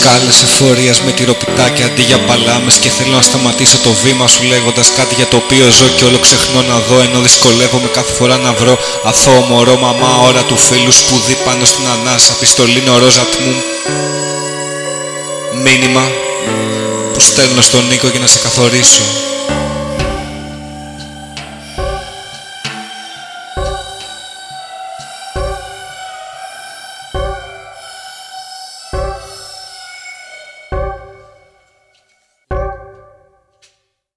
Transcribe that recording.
Σκάλες εφορίας με τυροπιτάκια αντί για παλάμες Και θέλω να σταματήσω το βήμα σου λέγοντας κάτι για το οποίο ζω Και όλο ξεχνώ να δω ενώ δυσκολεύομαι κάθε φορά να βρω Αθώο μωρό, μαμά, ώρα του φίλου σπουδή πάνω στην ανάσα πιστολή ροζα μου Μήνυμα που στέλνω στον Νίκο για να σε καθορίσω.